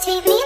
sweet me.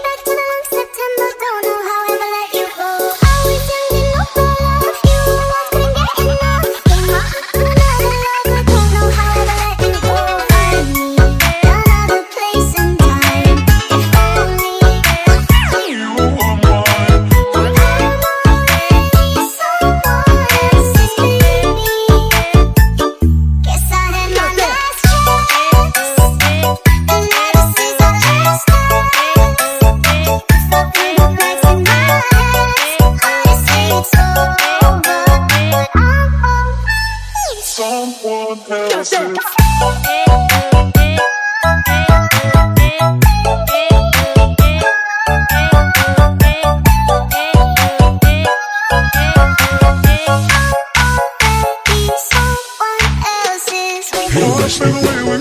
Hey, let's make a way fire. we're.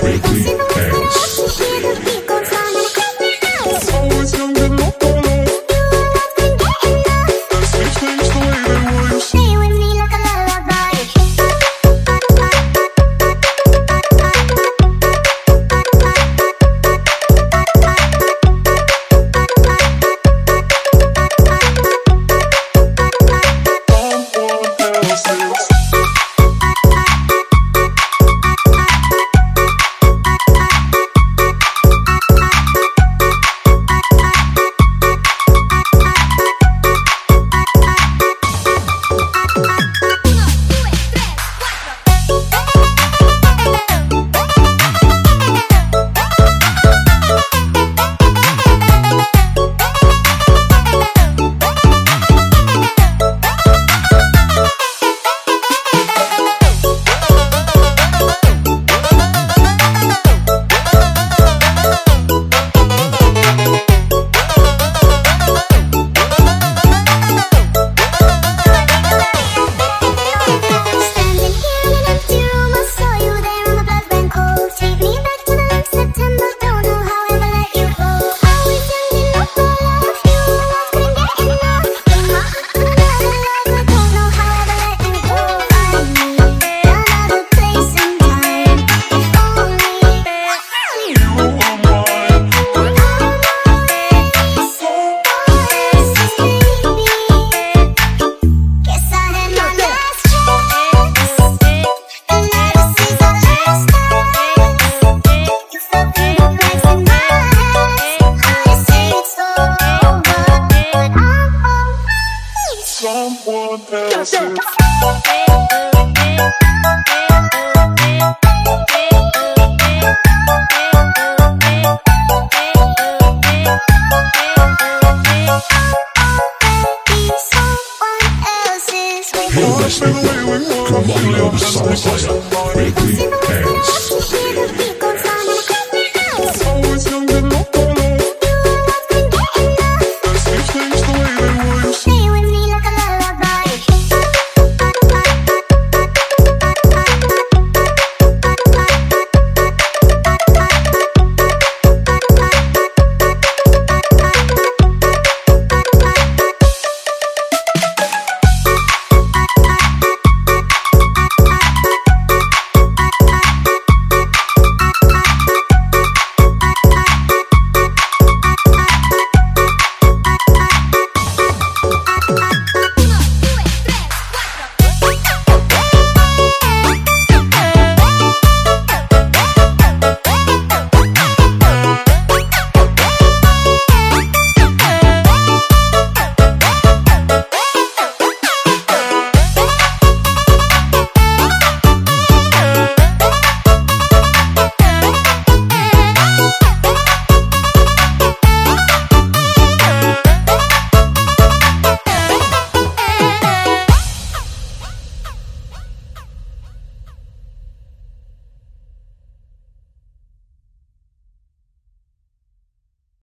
Break me. Let's. Come on, yo, the summer fire. Break dance.